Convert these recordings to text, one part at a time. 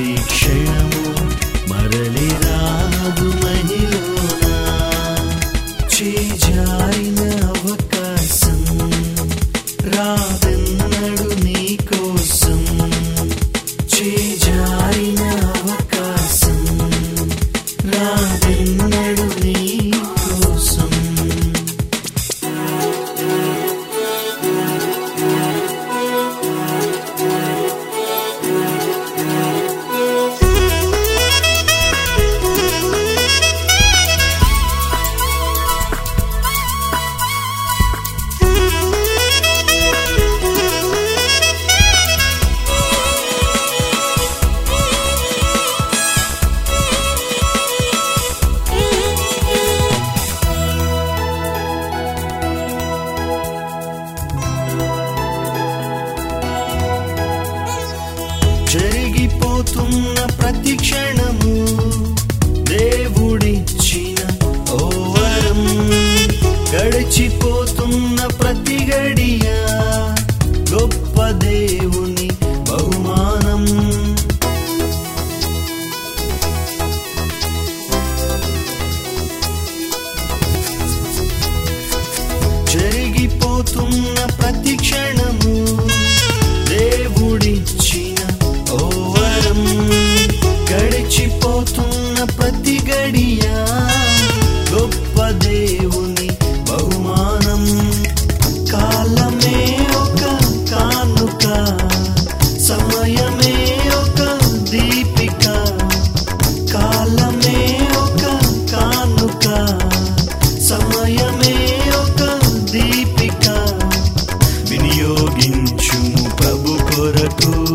ప్రతి క్షణము మరలి రాదు మహిళన? ప్రయోగించుము ప్రభు కొరకు.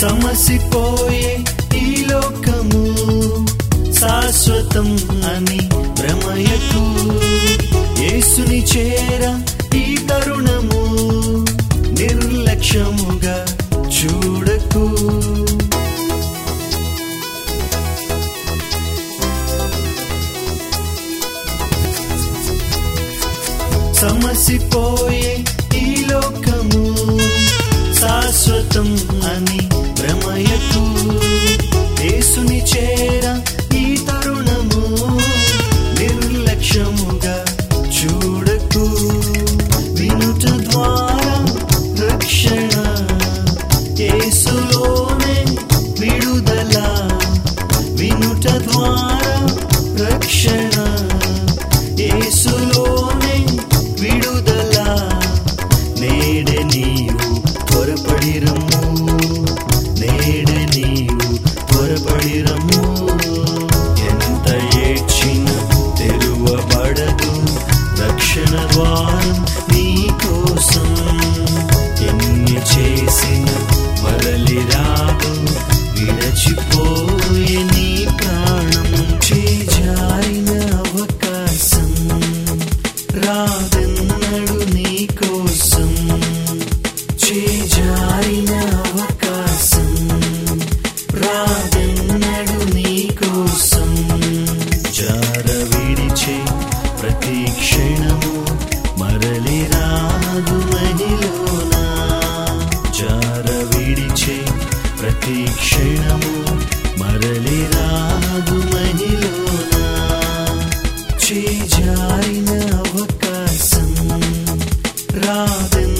సమసిపోయే ఈ లోకము శాశ్వతం అని భ్రమయకు. యేసుని చేర ఈ తరుణము నిర్లక్ష్యము ప్రతి క్షణము మరలి రాదు మహిలోనా చేజారిన అవకాశం రాదెన్నడు